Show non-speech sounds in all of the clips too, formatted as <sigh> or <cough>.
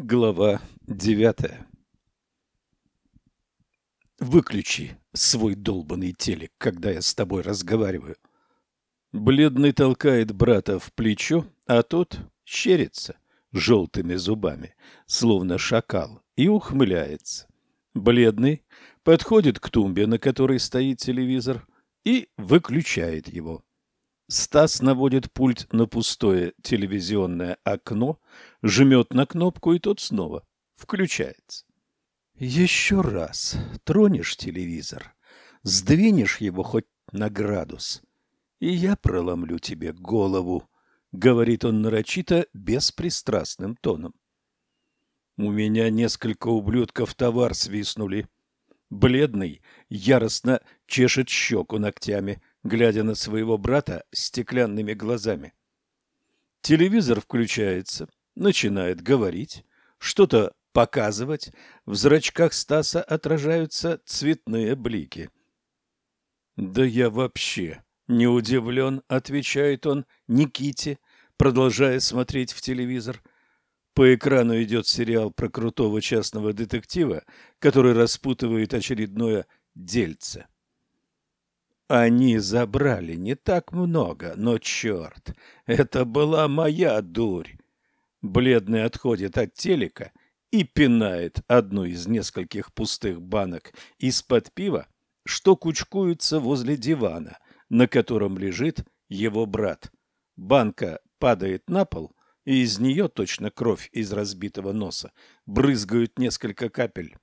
Глава девятая Выключи свой долбанный телек, когда я с тобой разговариваю. Бледный толкает брата в плечо, а тот щерится желтыми зубами, словно шакал, и ухмыляется. Бледный подходит к тумбе, на которой стоит телевизор, и выключает его. Стас наводит пульт на пустое телевизионное окно, жмет на кнопку, и тот снова включается. Еще раз тронешь телевизор, сдвинешь его хоть на градус, и я проломлю тебе голову, — говорит он нарочито беспристрастным тоном. У меня несколько ублюдков товар свистнули. Бледный яростно чешет щеку ногтями — глядя на своего брата стеклянными глазами. Телевизор включается, начинает говорить, что-то показывать, в зрачках Стаса отражаются цветные блики. «Да я вообще не удивлен», — отвечает он Никите, продолжая смотреть в телевизор. По экрану идет сериал про крутого частного детектива, который распутывает очередное дельце. Они забрали не так много, но черт, это была моя дурь. Бледный отходит от телека и пинает одну из нескольких пустых банок из-под пива, что кучкуются возле дивана, на котором лежит его брат. Банка падает на пол, и из нее, точно кровь из разбитого носа, брызгают несколько капель.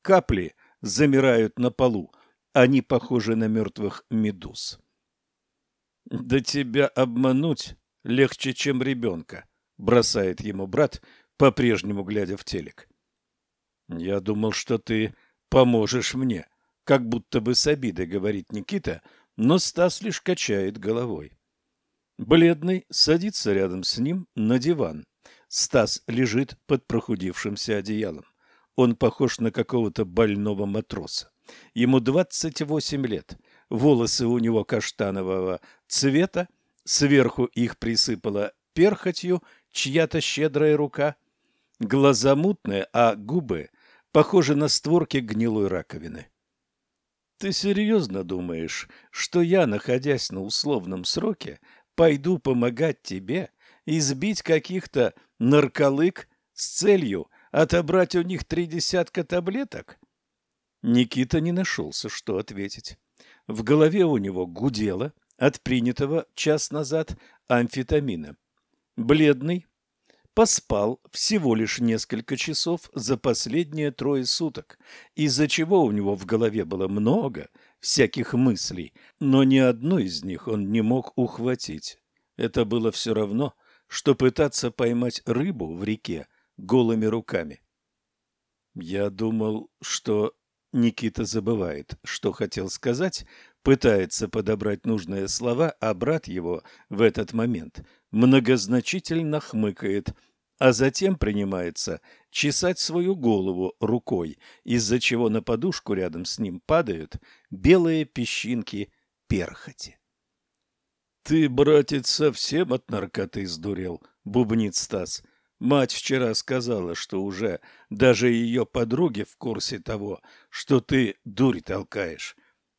Капли замирают на полу, они похожи на мертвых медуз. «Да тебя обмануть легче, чем ребенка», — бросает ему брат, по-прежнему глядя в телек. «Я думал, что ты поможешь мне», — как будто бы с обидой говорит Никита, но Стас лишь качает головой. Бледный садится рядом с ним на диван. Стас лежит под прохудившимся одеялом. Он похож на какого-то больного матроса. Ему 28 лет. Волосы у него каштанового цвета, сверху их присыпала перхотью чья-то щедрая рука. Глаза мутные, а губы похожи на створки гнилой раковины. Ты серьезно думаешь, что я, находясь на условном сроке, пойду помогать тебе избить каких-то нарколык с целью отобрать у них три десятка таблеток? Никита не нашелся, что ответить. В голове у него гудело от принятого час назад амфетамина. Бледный поспал всего лишь несколько часов за последние трое суток, из-за чего у него в голове было много всяких мыслей, но ни одну из них он не мог ухватить. Это было все равно, что пытаться поймать рыбу в реке голыми руками. Я думал, что Никита забывает, что хотел сказать, пытается подобрать нужные слова, а брат его в этот момент многозначительно хмыкает, а затем принимается чесать свою голову рукой, из-за чего на подушку рядом с ним падают белые песчинки перхоти. — Ты, братец, совсем от наркоты сдурел, — бубнит Стас. Мать вчера сказала, что уже даже ее подруги в курсе того, что ты дурь толкаешь.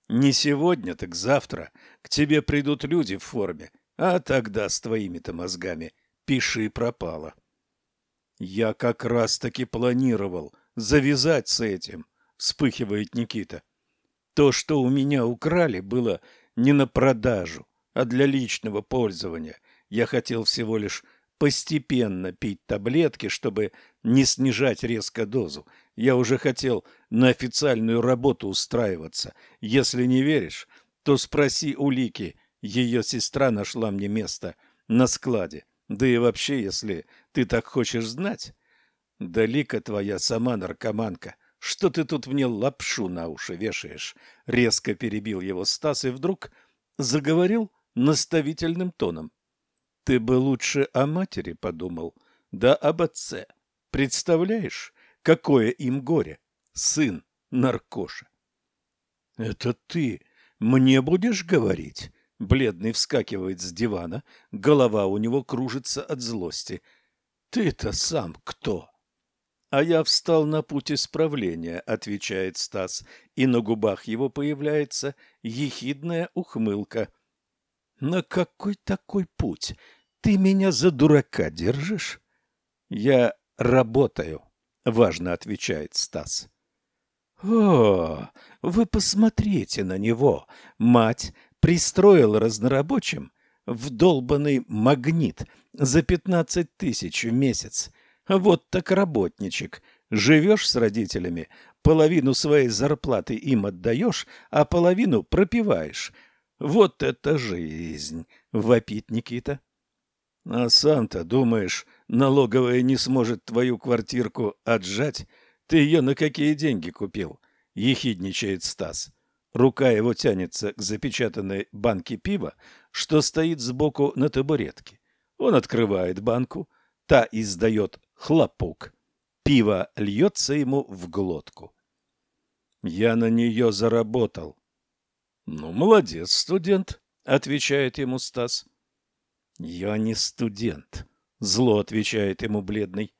Не сегодня, так завтра к тебе придут люди в форме, а тогда с твоими-то мозгами пиши пропало. Я как раз-таки планировал завязать с этим, вспыхивает Никита. То, что у меня украли, было не на продажу, а для личного пользования. Я хотел всего лишь постепенно пить таблетки, чтобы не снижать резко дозу. Я уже хотел на официальную работу устраиваться. Если не веришь, то спроси у Лики. Ее сестра нашла мне место на складе. Да и вообще, если ты так хочешь знать... Да Лика твоя сама наркоманка. Что ты тут мне лапшу на уши вешаешь? Резко перебил его Стас и вдруг заговорил наставительным тоном. Ты бы лучше о матери подумал, да об отце. Представляешь, какое им горе? Сын наркоша. Это ты мне будешь говорить? Бледный вскакивает с дивана, голова у него кружится от злости. Ты-то сам кто? А я встал на путь исправления, отвечает Стас, и на губах его появляется ехидная ухмылка. На какой такой путь? Ты меня за дурака держишь? Я работаю, важно отвечает Стас. О, вы посмотрите на него. Мать пристроила разнорабочим в долбанный магнит за пятнадцать тысяч в месяц. Вот так работничек. Живешь с родителями, половину своей зарплаты им отдаешь, а половину пропиваешь. Вот это жизнь, вопит Никита. А сам-то думаешь, налоговая не сможет твою квартирку отжать? Ты ее на какие деньги купил? Ехидничает Стас. Рука его тянется к запечатанной банке пива, что стоит сбоку на табуретке. Он открывает банку, та издает хлопок. Пиво льется ему в глотку. Я на нее заработал. Ну, молодец, студент, отвечает ему Стас. Я не студент, зло отвечает ему бледный.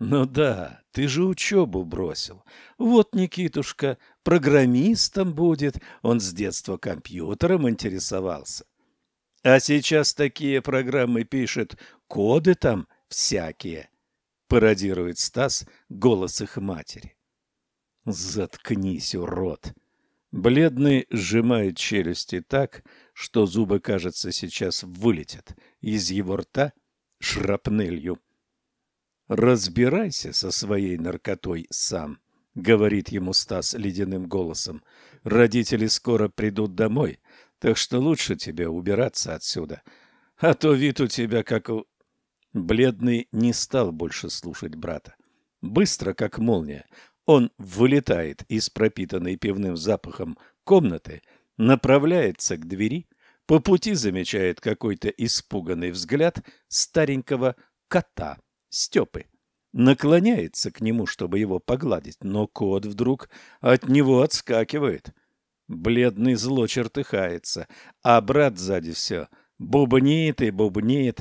Ну да, ты же учебу бросил. Вот Никитушка программистом будет, он с детства компьютером интересовался. А сейчас такие программы пишет, коды там всякие. Пародирует Стас голос их матери. Заткнись, урод. Бледный сжимает челюсти так, что зубы, кажется, сейчас вылетят из его рта шрапнелью. «Разбирайся со своей наркотой сам», — говорит ему Стас ледяным голосом. «Родители скоро придут домой, так что лучше тебе убираться отсюда. А то вид у тебя как у...» Бледный не стал больше слушать брата. Быстро, как молния, он вылетает из пропитанной пивным запахом комнаты, направляется к двери, по пути замечает какой-то испуганный взгляд старенького кота — Степы. Наклоняется к нему, чтобы его погладить, но кот вдруг от него отскакивает. Бледный зло чертыхается, а брат сзади все бубнит и бубнит.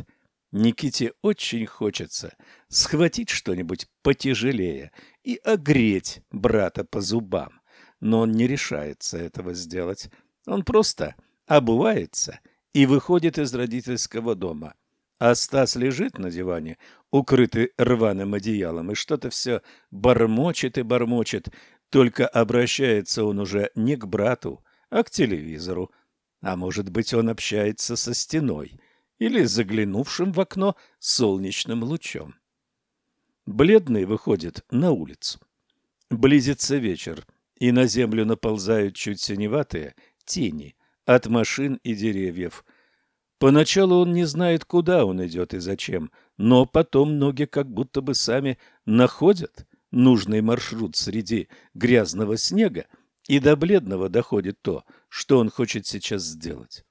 Никите очень хочется схватить что-нибудь потяжелее и огреть брата по зубам, но он не решается этого сделать. Он просто обувается и выходит из родительского дома. А Стас лежит на диване, укрытый рваным одеялом, и что-то все бормочет и бормочет, только обращается он уже не к брату, а к телевизору. А может быть, он общается со стеной или заглянувшим в окно солнечным лучом. Бледный выходит на улицу. Близится вечер, и на землю наползают чуть синеватые тени от машин и деревьев – Поначалу он не знает, куда он идет и зачем, но потом ноги как будто бы сами находят нужный маршрут среди грязного снега, и до бледного доходит то, что он хочет сейчас сделать.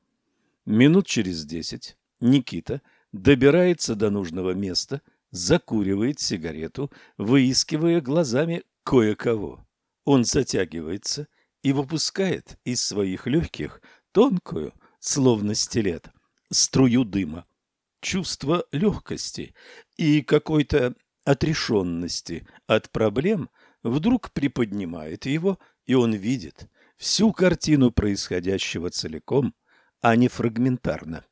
Минут через десять Никита добирается до нужного места, закуривает сигарету, выискивая глазами кое-кого. Он затягивается и выпускает из своих легких тонкую, словно стилет, струю дыма. Чувство легкости и какой-то отрешенности от проблем вдруг приподнимает его, и он видит всю картину происходящего целиком, а не фрагментарно.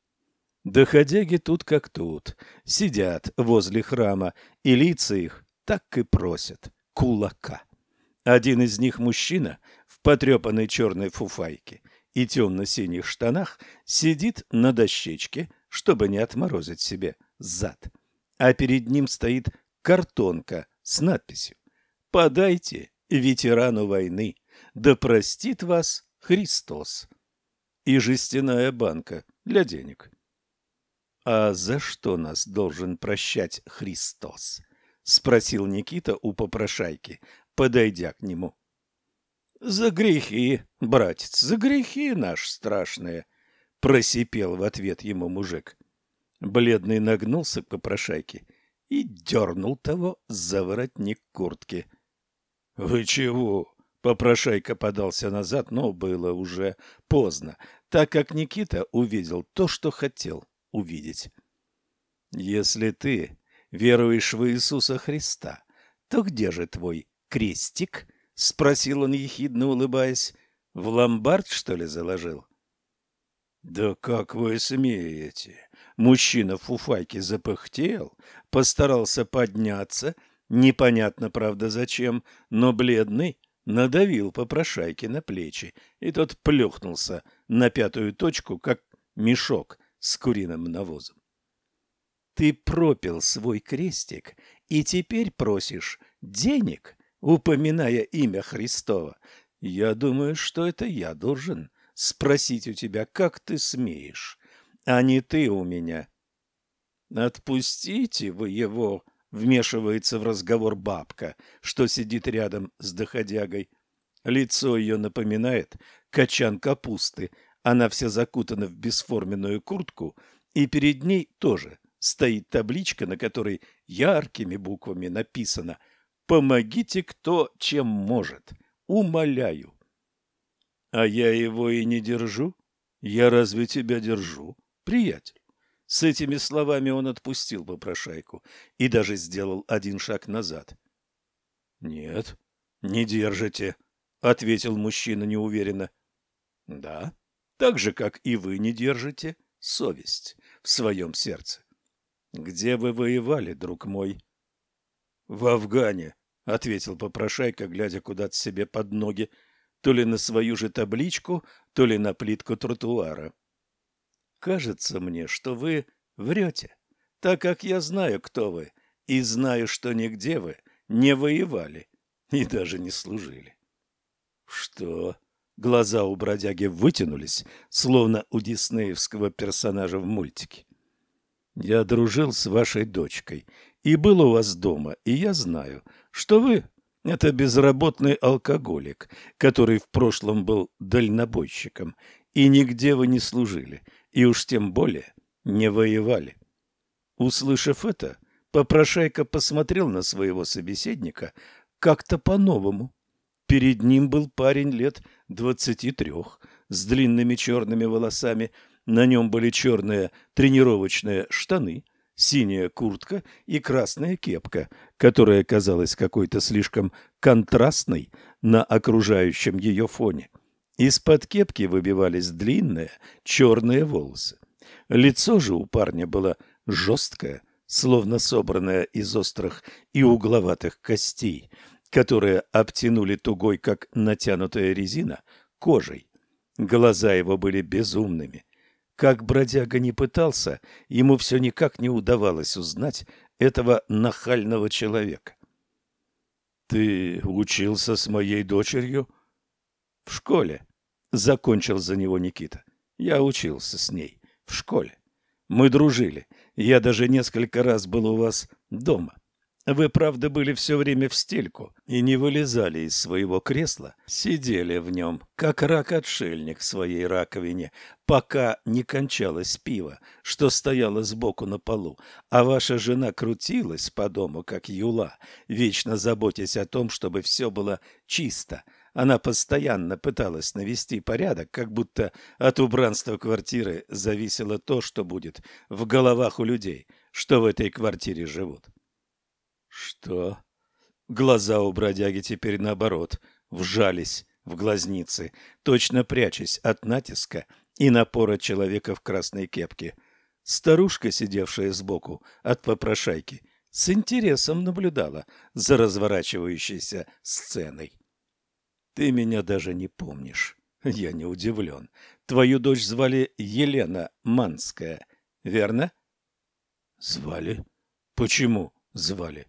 Доходяги тут как тут, сидят возле храма, и лица их так и просят кулака. Один из них мужчина в потрепанной черной фуфайке – и темно-синих штанах сидит на дощечке, чтобы не отморозить себе зад. А перед ним стоит картонка с надписью «Подайте ветерану войны, да простит вас Христос» и жестяная банка для денег. «А за что нас должен прощать Христос?» — спросил Никита у попрошайки, подойдя к нему. За грехи, братец, за грехи наши страшные, просипел в ответ ему мужик. Бледный нагнулся к попрошайке и дернул того за воротник куртки. Вы чего? Попрошайка подался назад, но было уже поздно, так как Никита увидел то, что хотел увидеть. Если ты веруешь в Иисуса Христа, то где же твой крестик? — спросил он, ехидно улыбаясь. — В ломбард, что ли, заложил? — Да как вы смеете? Мужчина в фуфайке запыхтел, постарался подняться, непонятно, правда, зачем, но бледный надавил попрошайке на плечи, и тот плюхнулся на пятую точку, как мешок с куриным навозом. Ты пропил свой крестик и теперь просишь денег, упоминая имя Христова. Я думаю, что это я должен спросить у тебя, как ты смеешь, а не ты у меня. Отпустите вы его, вмешивается в разговор бабка, что сидит рядом с доходягой. Лицо ее напоминает качан капусты. Она вся закутана в бесформенную куртку, и перед ней тоже стоит табличка, на которой яркими буквами написано «Помогите, кто чем может. Умоляю». А я его и не держу. Я разве тебя держу, приятель? С этими словами он отпустил попрошайку и даже сделал один шаг назад. «Нет, не держите», — ответил мужчина неуверенно. «Да, так же, как и вы не держите совесть в своем сердце. Где вы воевали, друг мой? В Афгане, ответил попрошайка, глядя куда-то себе под ноги, то ли на свою же табличку, то ли на плитку тротуара. Кажется мне, что вы врете, так как я знаю, кто вы, и знаю, что нигде вы не воевали и даже не служили. Что? Глаза у бродяги вытянулись, словно у диснеевского персонажа в мультике. Я дружил с вашей дочкой и был у вас дома, и я знаю, что вы — это безработный алкоголик, который в прошлом был дальнобойщиком, и нигде вы не служили, и уж тем более не воевали. Услышав это, попрошайка посмотрел на своего собеседника как-то по-новому. Перед ним был парень лет двадцати трех, с длинными черными волосами, на нем были черные тренировочные штаны, синяя куртка и красная кепка, которая казалась какой-то слишком контрастной на окружающем ее фоне. Из-под кепки выбивались длинные черные волосы. Лицо же у парня было жесткое, словно собранное из острых и угловатых костей, которые обтянули тугой, как натянутая резина, кожей. Глаза его были безумными, как бродяга не пытался, ему все никак не удавалось узнать этого нахального человека. «Ты учился с моей дочерью?» «В школе», — закончил за него Никита. «Я учился с ней в школе. Мы дружили. Я даже несколько раз был у вас дома. Вы, правда, были все время в стельку и не вылезали из своего кресла, сидели в нем, как рак-отшельник в своей раковине, пока не кончалось пиво, что стояло сбоку на полу, а ваша жена крутилась по дому, как юла, вечно заботясь о том, чтобы все было чисто. Она постоянно пыталась навести порядок, как будто от убранства квартиры зависело то, что будет в головах у людей, что в этой квартире живут. Что? Глаза у бродяги теперь наоборот вжались в глазницы, точно прячась от натиска и напора человека в красной кепке. Старушка, сидевшая сбоку от попрошайки, с интересом наблюдала за разворачивающейся сценой. Ты меня даже не помнишь. Я не удивлен. Твою дочь звали Елена Манская, верно? Звали? Почему звали?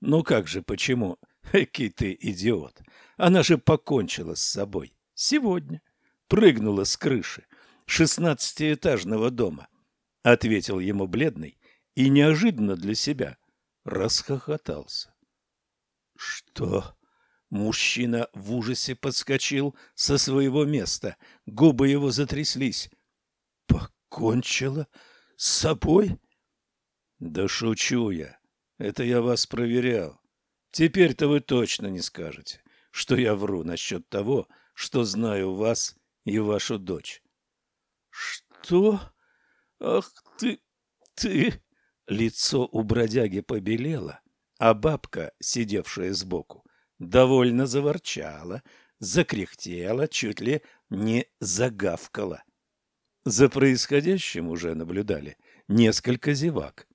Ну как же, почему? <laughs> Экий ты идиот. Она же покончила с собой. Сегодня. Прыгнула с крыши шестнадцатиэтажного дома. Ответил ему бледный и неожиданно для себя расхохотался. Что? Мужчина в ужасе подскочил со своего места. Губы его затряслись. Покончила с собой? Да шучу я. Это я вас проверял. Теперь-то вы точно не скажете, что я вру насчет того, что знаю вас и вашу дочь. Что? Ах ты, ты! Лицо у бродяги побелело, а бабка, сидевшая сбоку, довольно заворчала, закряхтела, чуть ли не загавкала. За происходящим уже наблюдали несколько зевак.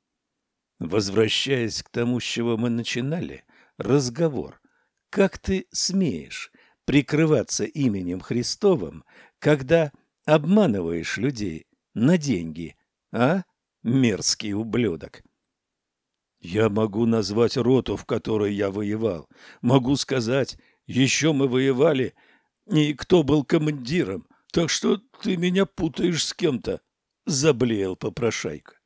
Возвращаясь к тому, с чего мы начинали, разговор. Как ты смеешь прикрываться именем Христовым, когда обманываешь людей на деньги, а, мерзкий ублюдок? Я могу назвать роту, в которой я воевал. Могу сказать, еще мы воевали, и кто был командиром. Так что ты меня путаешь с кем-то, — заблеял попрошайка. —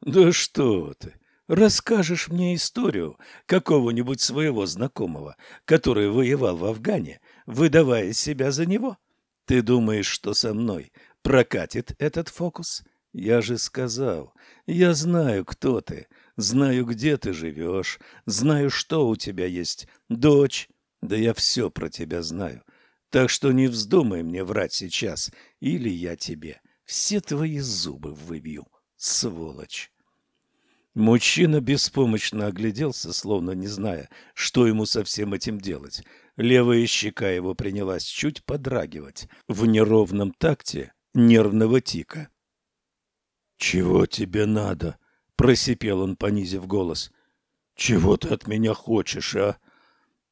Да что ты! Расскажешь мне историю какого-нибудь своего знакомого, который воевал в Афгане, выдавая себя за него? Ты думаешь, что со мной прокатит этот фокус? Я же сказал, я знаю, кто ты, знаю, где ты живешь, знаю, что у тебя есть, дочь, да я все про тебя знаю. Так что не вздумай мне врать сейчас, или я тебе все твои зубы выбью, сволочь. Мужчина беспомощно огляделся, словно не зная, что ему со всем этим делать. Левая щека его принялась чуть подрагивать в неровном такте нервного тика. «Чего тебе надо?» — просипел он, понизив голос. «Чего ты от меня хочешь, а?»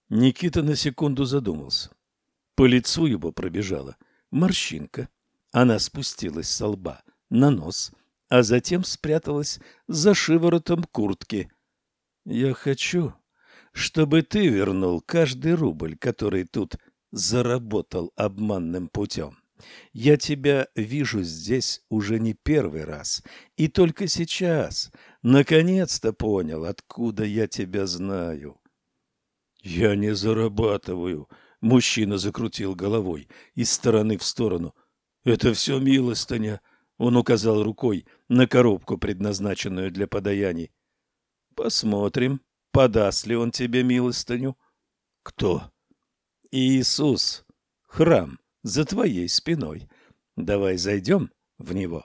Никита на секунду задумался. По лицу его пробежала морщинка. Она спустилась со лба на нос, а затем спряталась за шиворотом куртки. «Я хочу, чтобы ты вернул каждый рубль, который тут заработал обманным путем. Я тебя вижу здесь уже не первый раз, и только сейчас, наконец-то понял, откуда я тебя знаю». «Я не зарабатываю», — мужчина закрутил головой из стороны в сторону. «Это все милостыня», — он указал рукой на коробку, предназначенную для подаяний. Посмотрим, подаст ли он тебе милостыню. Кто? Иисус. Храм за твоей спиной. Давай зайдем в него,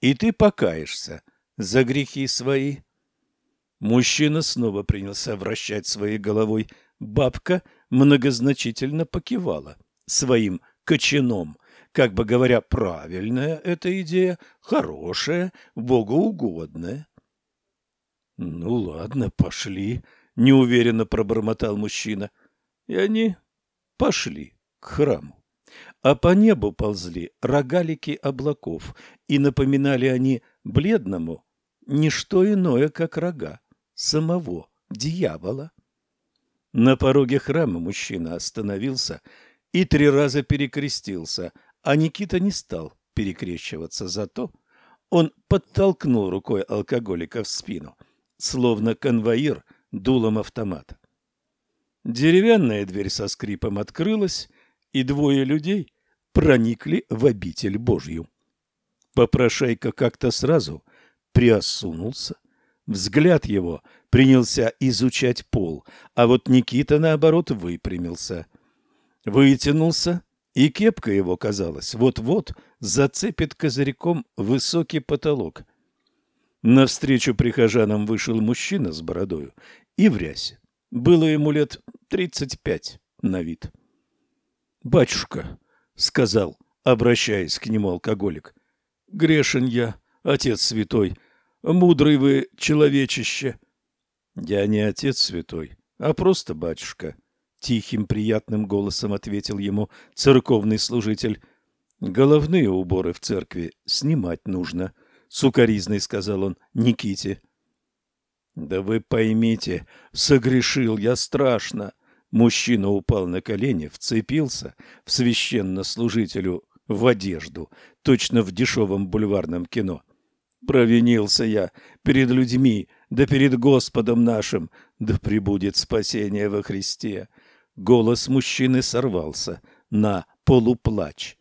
и ты покаешься за грехи свои. Мужчина снова принялся вращать своей головой. Бабка многозначительно покивала своим кочаном как бы говоря, правильная эта идея, хорошая, богоугодная. — Ну ладно, пошли, — неуверенно пробормотал мужчина. И они пошли к храму. А по небу ползли рогалики облаков, и напоминали они бледному не что иное, как рога самого дьявола. На пороге храма мужчина остановился и три раза перекрестился, а Никита не стал перекрещиваться, зато он подтолкнул рукой алкоголика в спину, словно конвоир дулом автомата. Деревянная дверь со скрипом открылась, и двое людей проникли в обитель Божью. Попрошайка как-то сразу приосунулся, взгляд его принялся изучать пол, а вот Никита, наоборот, выпрямился. Вытянулся и кепка его, казалось, вот-вот зацепит козырьком высокий потолок. Навстречу прихожанам вышел мужчина с бородою и в рясе. Было ему лет тридцать пять на вид. «Батюшка», — сказал, обращаясь к нему алкоголик, — «грешен я, отец святой, мудрый вы человечище». «Я не отец святой, а просто батюшка», Тихим, приятным голосом ответил ему церковный служитель. Головные уборы в церкви снимать нужно, сукаризной сказал он Никите. Да вы поймите, согрешил я страшно. Мужчина упал на колени, вцепился в священнослужителю в одежду, точно в дешевом бульварном кино. Провинился я перед людьми, да перед Господом нашим, да пребудет спасение во Христе. Голос мужчины сорвался на полуплач.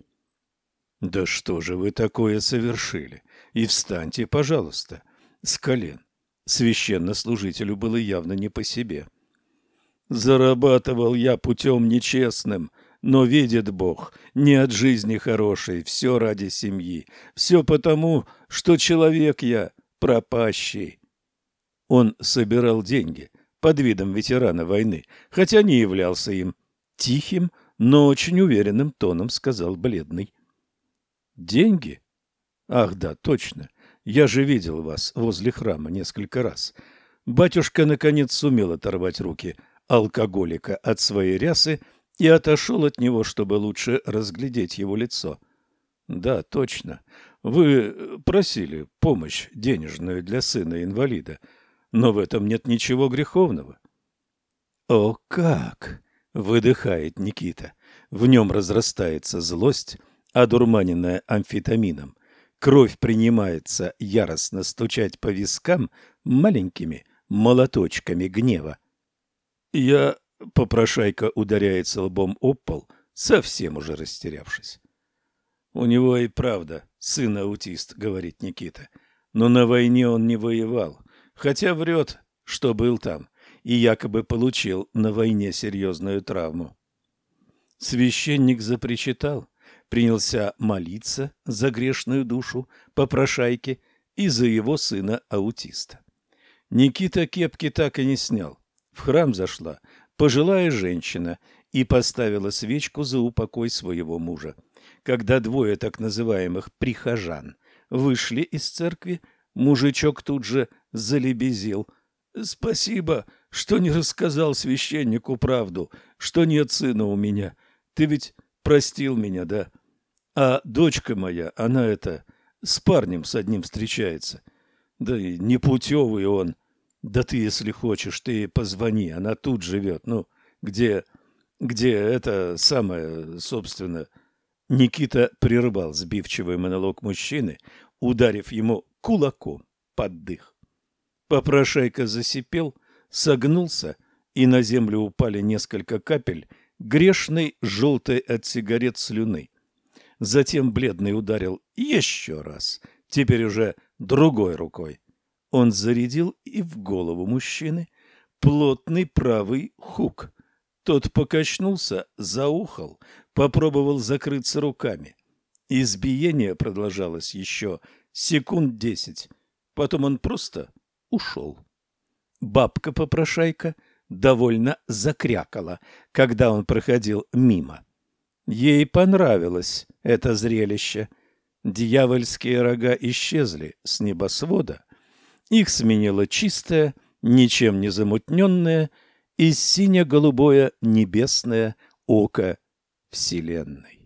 «Да что же вы такое совершили? И встаньте, пожалуйста, с колен». Священнослужителю было явно не по себе. «Зарабатывал я путем нечестным, но видит Бог, не от жизни хорошей, все ради семьи, все потому, что человек я пропащий». Он собирал деньги – под видом ветерана войны, хотя не являлся им. Тихим, но очень уверенным тоном сказал бледный. «Деньги? Ах да, точно. Я же видел вас возле храма несколько раз. Батюшка наконец сумел оторвать руки алкоголика от своей рясы и отошел от него, чтобы лучше разглядеть его лицо. Да, точно. Вы просили помощь денежную для сына инвалида, но в этом нет ничего греховного. О, как! выдыхает Никита. В нем разрастается злость, одурманенная амфетамином. Кровь принимается яростно стучать по вискам маленькими молоточками гнева. Я, попрошайка, ударяется лбом об пол, совсем уже растерявшись. У него и правда сын аутист, говорит Никита. Но на войне он не воевал, хотя врет, что был там и якобы получил на войне серьезную травму. Священник запричитал, принялся молиться за грешную душу попрошайки и за его сына-аутиста. Никита кепки так и не снял. В храм зашла пожилая женщина и поставила свечку за упокой своего мужа. Когда двое так называемых прихожан вышли из церкви, мужичок тут же залебезил. «Спасибо, что не рассказал священнику правду, что нет сына у меня. Ты ведь простил меня, да? А дочка моя, она это, с парнем с одним встречается. Да и непутевый он. Да ты, если хочешь, ты позвони, она тут живет. Ну, где, где это самое, собственно... Никита прервал сбивчивый монолог мужчины, ударив ему кулаком под дых. Попрошайка засипел, согнулся, и на землю упали несколько капель грешной желтой от сигарет слюны. Затем бледный ударил еще раз, теперь уже другой рукой. Он зарядил и в голову мужчины плотный правый хук. Тот покачнулся, заухал, попробовал закрыться руками. Избиение продолжалось еще секунд десять. Потом он просто ушел. Бабка-попрошайка довольно закрякала, когда он проходил мимо. Ей понравилось это зрелище. Дьявольские рога исчезли с небосвода, их сменило чистое, ничем не замутненное и сине-голубое небесное око Вселенной.